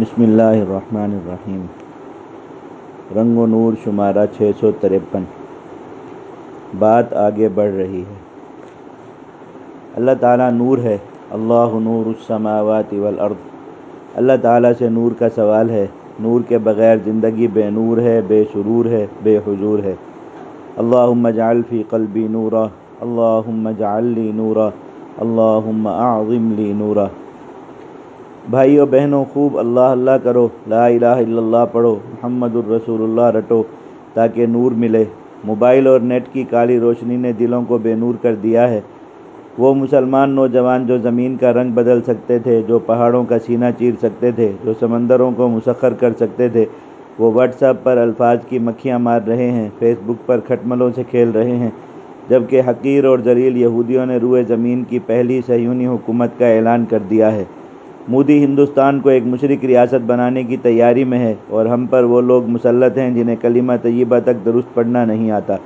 بسم اللہ الرحمن الرحیم۔ رنگ و نور شمارہ چھ سو تریپن بات آگے بڑھ رہی ہے۔ اللہ تعالیٰ نور ہے۔ اللہ نور السماوات والارض۔ اللہ تعالیٰ سے نور کا سوال ہے۔ نور کے بغیر زندگی بے نور ہے، بے سرور ہے، بے حضور ہے۔ اللہم اجعل فی قلبی نورا۔ اللہم اجعل لی نورا۔ اللہم اعظم لی نورا۔ بھائیو بہنوں، خوب اللہ اللہ کرو، لا الہ الا اللہ پڑھو، محمد الرسول اللہ رٹو، تاکہ نور ملے۔ موبائل اور نیٹ کی کالی روشنی نے دلوں کو بے نور کر دیا ہے۔ وہ مسلمان نوجوان جو زمین کا رنگ بدل سکتے تھے، جو پہاڑوں کا سینہ چیر سکتے تھے، جو سمندروں کو مسخر کر سکتے تھے، وہ واٹس ایپ پر الفاظ کی مکھیاں مار رہے ہیں، فیس بک پر کھٹملوں سے کھیل رہے ہیں۔ جبکہ حقیر اور ذلیل یہودیوں نے روئے زمین کی پہلی سیونی حکومت کا اعلان کر دیا ہے۔ مودی ہندوستان کو ایک مشرق ریاست بنانے کی تیاری میں ہے اور ہم پر وہ لوگ مسلط ہیں جنہیں کلمہ طیبہ تک درست پڑھنا نہیں آتا،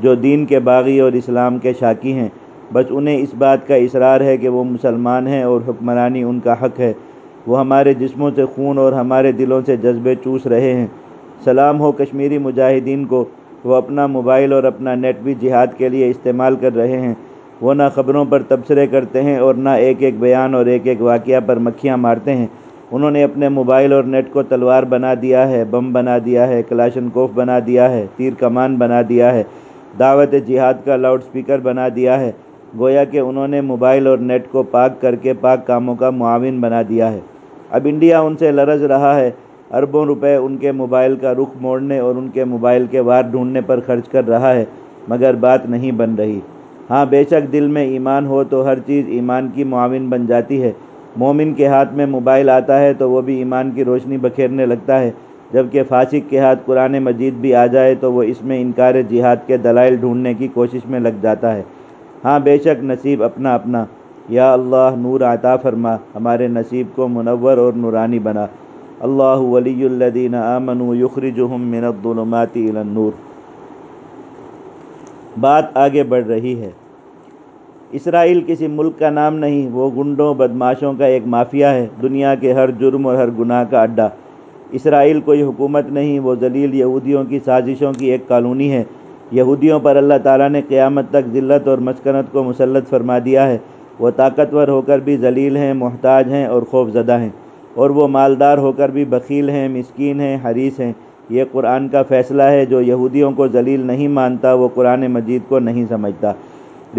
جو دین کے باغی اور اسلام کے شاکی ہیں۔ بس انہیں اس بات کا اصرار ہے کہ وہ مسلمان ہیں اور حکمرانی ان کا حق ہے۔ وہ ہمارے جسموں سے خون اور ہمارے دلوں سے جذبے چوس رہے ہیں۔ سلام ہو کشمیری مجاہدین کو، وہ اپنا موبائل اور اپنا نیٹ بھی جہاد کے لیے استعمال کر رہے ہیں۔ وہ نہ خبروں پر تبصرے کرتے ہیں اور نہ ایک ایک بیان اور ایک ایک واقعہ پر مکھیاں مارتے ہیں۔ انہوں نے اپنے موبائل اور نیٹ کو تلوار بنا دیا ہے، بم بنا دیا ہے، کلاشن کوف بنا دیا ہے، تیر کمان بنا دیا ہے، دعوت جہاد کا لاؤڈ سپیکر بنا دیا ہے۔ گویا کہ انہوں نے موبائل اور نیٹ کو پاک کر کے پاک کاموں کا معاون بنا دیا ہے۔ اب انڈیا ان سے لرز رہا ہے۔ اربوں روپے ان کے موبائل کا رخ موڑنے اور ان کے موبائل کے وار ڈھونڈنے پر خرچ کر رہا ہے، مگر بات نہیں بن رہی۔ ہاں بے شک دل میں ایمان ہو تو ہر چیز ایمان کی معاون بن جاتی ہے۔ مومن کے ہاتھ میں موبائل آتا ہے تو وہ بھی ایمان کی روشنی بکھیرنے لگتا ہے۔ جبکہ فاسق کے ہاتھ قرآن مجید بھی آ جائے تو وہ اس میں انکار جہاد کے دلائل ڈھونڈنے کی کوشش میں لگ جاتا ہے۔ ہاں بے شک نصیب اپنا اپنا۔ یا اللہ، نور عطا فرما۔ ہمارے نصیب کو منور اور نورانی بنا۔ اللہ ولی الدین آمن یخرجہم من الظلمات الى النور۔ بات آگے بڑھ رہی ہے۔ اسرائیل کسی ملک کا نام نہیں، وہ گنڈوں بدماشوں کا ایک مافیا ہے۔ دنیا کے ہر جرم اور ہر گناہ کا اڈا اسرائیل کوئی حکومت نہیں، وہ ذلیل یہودیوں کی سازشوں کی ایک کالونی ہے۔ یہودیوں پر اللہ تعالیٰ نے قیامت تک ذلت اور مسکنت کو مسلط فرما دیا ہے۔ وہ طاقتور ہو کر بھی ذلیل ہیں، محتاج ہیں اور خوف زدہ ہیں۔ اور وہ مالدار ہو کر بھی بخیل ہیں، مسکین ہیں حریث ہیں۔ یہ قرآن کا فیصلہ ہے، جو یہودیوں کو ذلیل نہیں مانتا، وہ قرآن مجید کو نہیں سمجھتا۔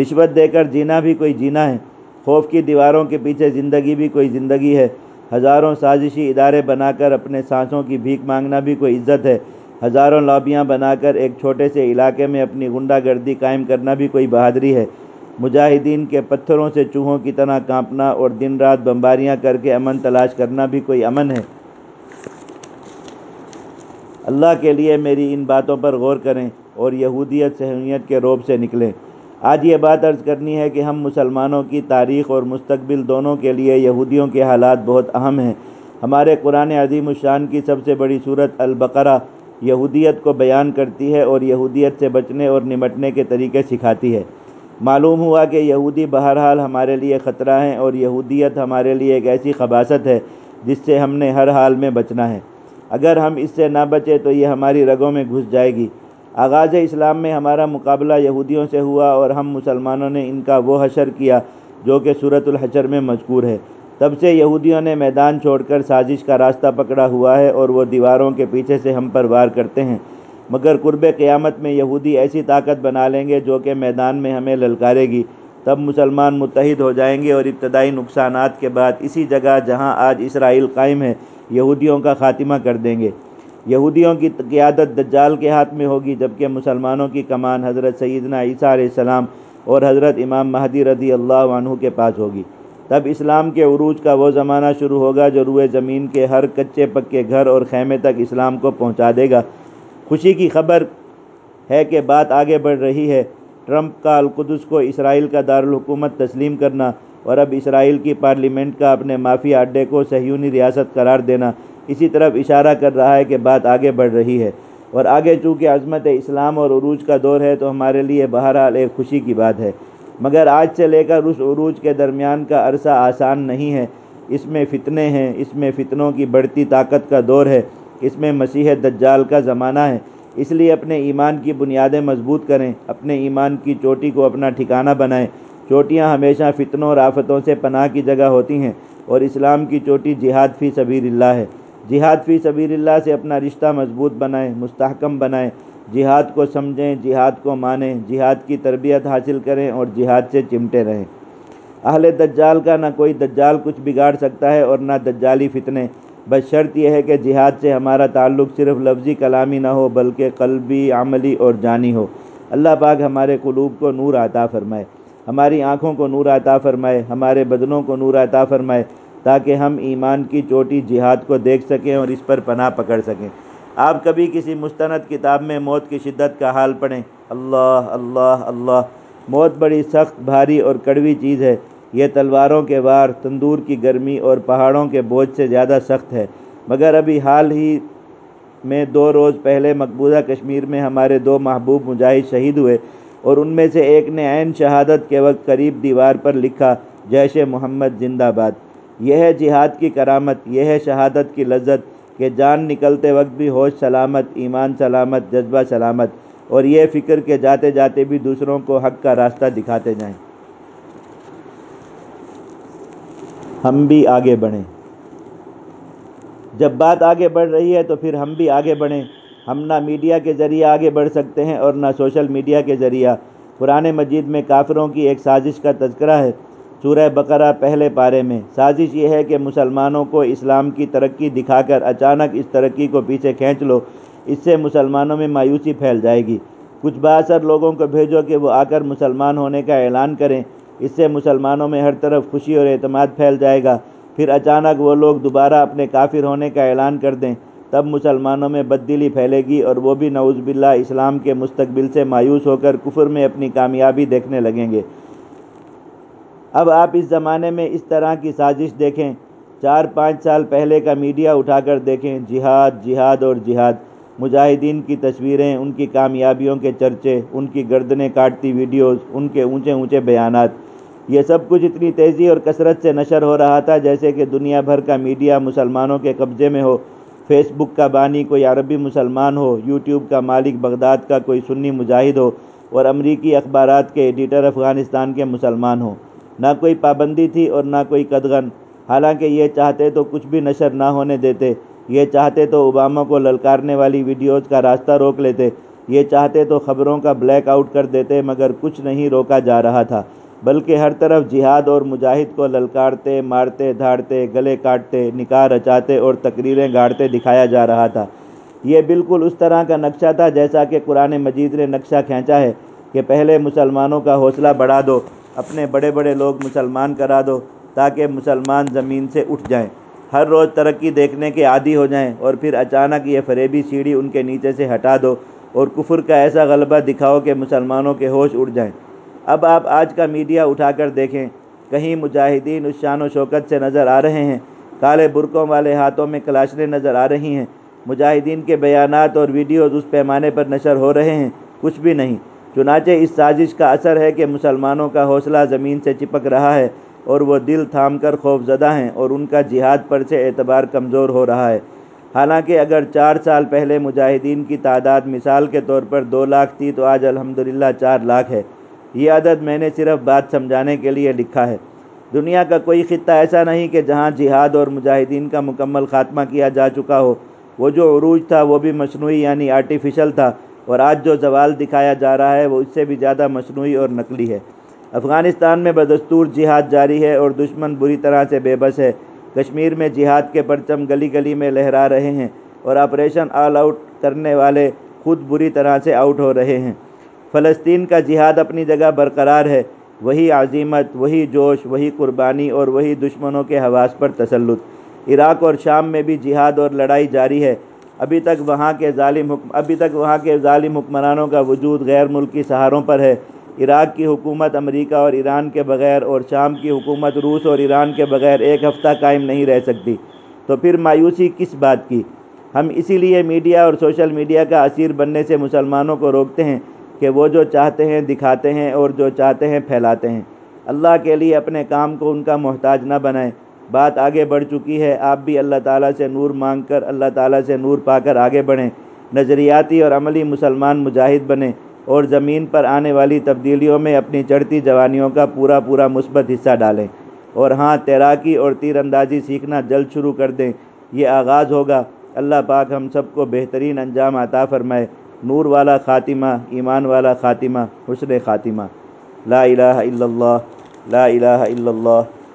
رشوت دے کر جینا بھی کوئی جینا ہے۔ خوف کی دیواروں کے پیچھے زندگی بھی کوئی زندگی ہے۔ ہزاروں سازشی ادارے بنا کر اپنے سانسوں کی بھیک مانگنا بھی کوئی عزت ہے۔ ہزاروں لابیاں بنا کر ایک چھوٹے سے علاقے میں اپنی غنڈہ گردی قائم کرنا بھی کوئی بہادری ہے۔ مجاہدین کے پتھروں سے چوہوں کی طرح کانپنا اور دن رات بمباریاں کر کے امن تلاش کرنا بھی کوئی امن ہے۔ اللہ کے لیے میری ان باتوں پر غور کریں اور یہودیت صہیونیت کے روب سے نکلیں۔ آج یہ بات عرض کرنی ہے کہ ہم مسلمانوں کی تاریخ اور مستقبل دونوں کے لیے یہودیوں کے حالات بہت اہم ہیں۔ ہمارے قرآن عظیم الشان کی سب سے بڑی صورت البقرہ یہودیت کو بیان کرتی ہے اور یہودیت سے بچنے اور نمٹنے کے طریقے سکھاتی ہے۔ معلوم ہوا کہ یہودی بہرحال ہمارے لیے خطرہ ہیں اور یہودیت ہمارے لیے ایک ایسی خباصت ہے جس سے ہم نے ہر حال میں بچنا ہے۔ اگر ہم اس سے نہ بچے تو یہ ہماری رگوں میں گھس جائے گی۔ آغاز اسلام میں ہمارا مقابلہ یہودیوں سے ہوا اور ہم مسلمانوں نے ان کا وہ حشر کیا جو کہ صورت الحشر میں مذکور ہے۔ تب سے یہودیوں نے میدان چھوڑ کر سازش کا راستہ پکڑا ہوا ہے اور وہ دیواروں کے پیچھے سے ہم پر وار کرتے ہیں۔ مگر قرب قیامت میں یہودی ایسی طاقت بنا لیں گے جو کہ میدان میں ہمیں للکارے گی۔ تب مسلمان متحد ہو جائیں گے اور ابتدائی نقصانات کے بعد اسی جگہ جہاں آج اسرائیل قائم ہے، یہودیوں کا خاتمہ کر دیں گے۔ یہودیوں کی قیادت دجال کے ہاتھ میں ہوگی، جبکہ مسلمانوں کی کمان حضرت سیدنا عیسیٰ علیہ السلام اور حضرت امام مہدی رضی اللہ عنہ کے پاس ہوگی۔ تب اسلام کے عروج کا وہ زمانہ شروع ہوگا جو روئے زمین کے ہر کچے پکے گھر اور خیمے تک اسلام کو پہنچا دے گا۔ خوشی کی خبر ہے کہ بات آگے بڑھ رہی ہے۔ ٹرمپ کا القدس کو اسرائیل کا دارالحکومت تسلیم کرنا اور اب اسرائیل کی پارلیمنٹ کا اپنے مافیا اڈے کو صہیونی ریاست قرار دینا اسی طرف اشارہ کر رہا ہے کہ بات آگے بڑھ رہی ہے۔ اور آگے چونکہ عظمت اسلام اور عروج کا دور ہے تو ہمارے لیے بہرحال ایک خوشی کی بات ہے۔ مگر آج سے لے کر اس عروج کے درمیان کا عرصہ آسان نہیں ہے۔ اس میں فتنے ہیں، اس میں فتنوں کی بڑھتی طاقت کا دور ہے۔ اس میں مسیح دجال کا زمانہ ہے۔ اس لیے اپنے ایمان کی بنیادیں مضبوط کریں، اپنے ایمان کی چوٹی کو اپنا ٹھکانہ بنائیں۔ چوٹیاں ہمیشہ فتنوں اور آفتوں سے پناہ کی جگہ ہوتی ہیں اور اسلام کی چوٹی جہاد فی سبیل اللہ ہے۔ جہاد فی سبیل اللہ سے اپنا رشتہ مضبوط بنائیں، مستحکم بنائیں۔ جہاد کو سمجھیں، جہاد کو مانیں۔ جہاد کی تربیت حاصل کریں اور جہاد سے چمٹے رہیں۔ اہل دجال کا نہ کوئی دجال کچھ بگاڑ سکتا ہے اور نہ دجالی فتنے۔ بس شرط یہ ہے کہ جہاد سے ہمارا تعلق صرف لفظی کلامی نہ ہو، بلکہ قلبی، عملی اور جانی ہو۔ اللہ پاک ہمارے قلوب کو نور عطا فرمائے، ہماری آنکھوں کو نور عطا فرمائے، ہمارے بدنوں کو نور عطا فرمائے، تاکہ ہم ایمان کی چوٹی جہاد کو دیکھ سکیں اور اس پر پناہ پکڑ سکیں۔ آپ کبھی کسی مستند کتاب میں موت کی شدت کا حال پڑھیں۔ اللہ اللہ اللہ۔ موت بڑی سخت، بھاری اور کڑوی چیز ہے۔ یہ تلواروں کے وار تندور کی گرمی اور پہاڑوں کے بوجھ سے زیادہ سخت ہے۔ مگر ابھی حال ہی میں دو روز پہلے مقبوضہ کشمیر میں ہمارے دو محبوب مجاہد شہید ہوئے اور ان میں سے ایک نے عین شہادت کے وقت قریب دیوار پر لکھا، جیش محمد زندہ باد۔ یہ ہے جہاد کی کرامت، یہ ہے شہادت کی لذت کہ جان نکلتے وقت بھی ہوش سلامت، ایمان سلامت، جذبہ سلامت اور یہ فکر کہ جاتے جاتے بھی دوسروں کو حق کا راستہ دکھاتے جائیں۔ ہم بھی آگے بڑھیں۔ جب بات آگے بڑھ رہی ہے تو پھر ہم بھی آگے بڑھیں۔ ہم نہ میڈیا کے ذریعے آگے بڑھ سکتے ہیں اور نہ سوشل میڈیا کے ذریعہ۔ قرآن مجید میں کافروں کی ایک سازش کا تذکرہ ہے سورہ بقرہ پہلے پارے میں۔ سازش یہ ہے کہ مسلمانوں کو اسلام کی ترقی دکھا کر اچانک اس ترقی کو پیچھے کھینچ لو۔ اس سے مسلمانوں میں مایوسی پھیل جائے گی۔ کچھ باثر لوگوں کو بھیجو کہ وہ آ کر مسلمان ہونے کا اعلان کریں۔ اس سے مسلمانوں میں ہر طرف خوشی اور اعتماد پھیل جائے گا۔ پھر اچانک وہ لوگ دوبارہ اپنے کافر ہونے کا اعلان کر دیں۔ تب مسلمانوں میں بددلی پھیلے گی اور وہ بھی نعوذ باللہ اسلام کے مستقبل سے مایوس ہو کر کفر میں اپنی کامیابی دیکھنے لگیں گے۔ اب آپ اس زمانے میں اس طرح کی سازش دیکھیں۔ چار پانچ سال پہلے کا میڈیا اٹھا کر دیکھیں۔ جہاد جہاد اور جہاد۔ مجاہدین کی تصویریں، ان کی کامیابیوں کے چرچے، ان کی گردنیں کاٹتی ویڈیوز، ان کے اونچے اونچے بیانات۔ یہ سب کچھ اتنی تیزی اور کثرت سے نشر ہو رہا تھا جیسے کہ دنیا بھر کا میڈیا مسلمانوں کے قبضے میں ہو۔ فیس بک کا بانی کوئی عربی مسلمان ہو، یوٹیوب کا مالک بغداد کا کوئی سنی مجاہد ہو اور امریکی اخبارات کے ایڈیٹر افغانستان کے مسلمان ہوں نہ کوئی پابندی تھی اور نہ کوئی قدغن۔ حالانکہ یہ چاہتے تو کچھ بھی نشر نہ ہونے دیتے۔ یہ چاہتے تو اوباما کو للکارنے والی ویڈیوز کا راستہ روک لیتے، یہ چاہتے تو خبروں کا بلیک آؤٹ کر دیتے، مگر کچھ نہیں روکا جا رہا تھا، بلکہ ہر طرف جہاد اور مجاہد کو للکارتے، مارتے، دھاڑتے، گلے کاٹتے، نکاح رچاتے اور تقریریں گاڑتے دکھایا جا رہا تھا۔ یہ بالکل اس طرح کا نقشہ تھا جیسا کہ قرآن مجید نے نقشہ کھینچا ہے کہ پہلے مسلمانوں کا حوصلہ بڑھا دو، اپنے بڑے بڑے لوگ مسلمان کرا دو تاکہ مسلمان زمین سے اٹھ جائیں۔ ہر روز ترقی دیکھنے کے عادی ہو جائیں اور پھر اچانک یہ فریبی سیڑھی ان کے نیچے سے ہٹا دو اور کفر کا ایسا غلبہ دکھاؤ کہ مسلمانوں کے ہوش اڑ جائیں۔ اب آپ آج کا میڈیا اٹھا کر دیکھیں۔ کہیں مجاہدین اس شان و شوکت سے نظر آ رہے ہیں۔ کالے برقوں والے ہاتھوں میں کلاشنیں نظر آ رہی ہیں۔ مجاہدین کے بیانات اور ویڈیوز اس پیمانے پر نشر ہو رہے ہیں۔ کچھ بھی نہیں۔ چنانچہ اس سازش کا اثر ہے کہ مسلمانوں کا حوصلہ زمین سے چپک رہا ہے اور وہ دل تھام کر خوف زدہ ہیں اور ان کا جہاد پر سے اعتبار کمزور ہو رہا ہے۔ حالانکہ اگر چار سال پہلے مجاہدین کی تعداد مثال کے طور پر دو لاکھ تھی تو آج الحمدللہ چار لاکھ ہے۔ یہ عدد میں نے صرف بات سمجھانے کے لیے لکھا ہے۔ دنیا کا کوئی خطہ ایسا نہیں کہ جہاں جہاد اور مجاہدین کا مکمل خاتمہ کیا جا چکا ہو۔ وہ جو عروج تھا وہ بھی مصنوعی یعنی آرٹیفیشل تھا۔ اور آج جو زوال دکھایا جا رہا ہے وہ اس سے بھی زیادہ مصنوعی اور نقلی ہے۔ افغانستان میں بدستور جہاد جاری ہے اور دشمن بری طرح سے بے بس ہے۔ کشمیر میں جہاد کے پرچم گلی گلی میں لہرا رہے ہیں اور آپریشن آل آؤٹ کرنے والے خود بری طرح سے آؤٹ ہو رہے ہیں۔ فلسطین کا جہاد اپنی جگہ برقرار ہے۔ وہی عظیمت وہی جوش، وہی قربانی اور وہی دشمنوں کے حواس پر تسلط۔ عراق اور شام میں بھی جہاد اور لڑائی جاری ہے۔ ابھی تک وہاں کے ظالم حکم ابھی تک وہاں کے ظالم حکمرانوں کا وجود غیر ملکی سہاروں پر ہے۔ عراق کی حکومت امریکہ اور ایران کے بغیر اور شام کی حکومت روس اور ایران کے بغیر ایک ہفتہ قائم نہیں رہ سکتی۔ تو پھر مایوسی کس بات کی؟ ہم اسی لیے میڈیا اور سوشل میڈیا کا اسیر بننے سے مسلمانوں کو روکتے ہیں کہ وہ جو چاہتے ہیں دکھاتے ہیں اور جو چاہتے ہیں پھیلاتے ہیں۔ اللہ کے لیے اپنے کام کو ان کا محتاج نہ بنائیں۔ بات آگے بڑھ چکی ہے۔ آپ بھی اللہ تعالیٰ سے نور مانگ کر اللہ تعالیٰ سے نور پا کر آگے بڑھیں۔ نظریاتی اور عملی مسلمان مجاہد بنیں اور زمین پر آنے والی تبدیلیوں میں اپنی چڑھتی جوانیوں کا پورا پورا مثبت حصہ ڈالیں۔ اور ہاں تیراکی اور تیر اندازی سیکھنا جلد شروع کر دیں۔ یہ آغاز ہوگا۔ اللہ پاک ہم سب کو بہترین انجام عطا فرمائے۔ نور والا خاتمہ، ایمان والا خاتمہ، حسن خاتمہ۔ لا الہ الا اللہ، لا الہ الا اللہ۔